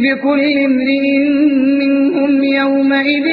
لكل امرئ منهم يومئذ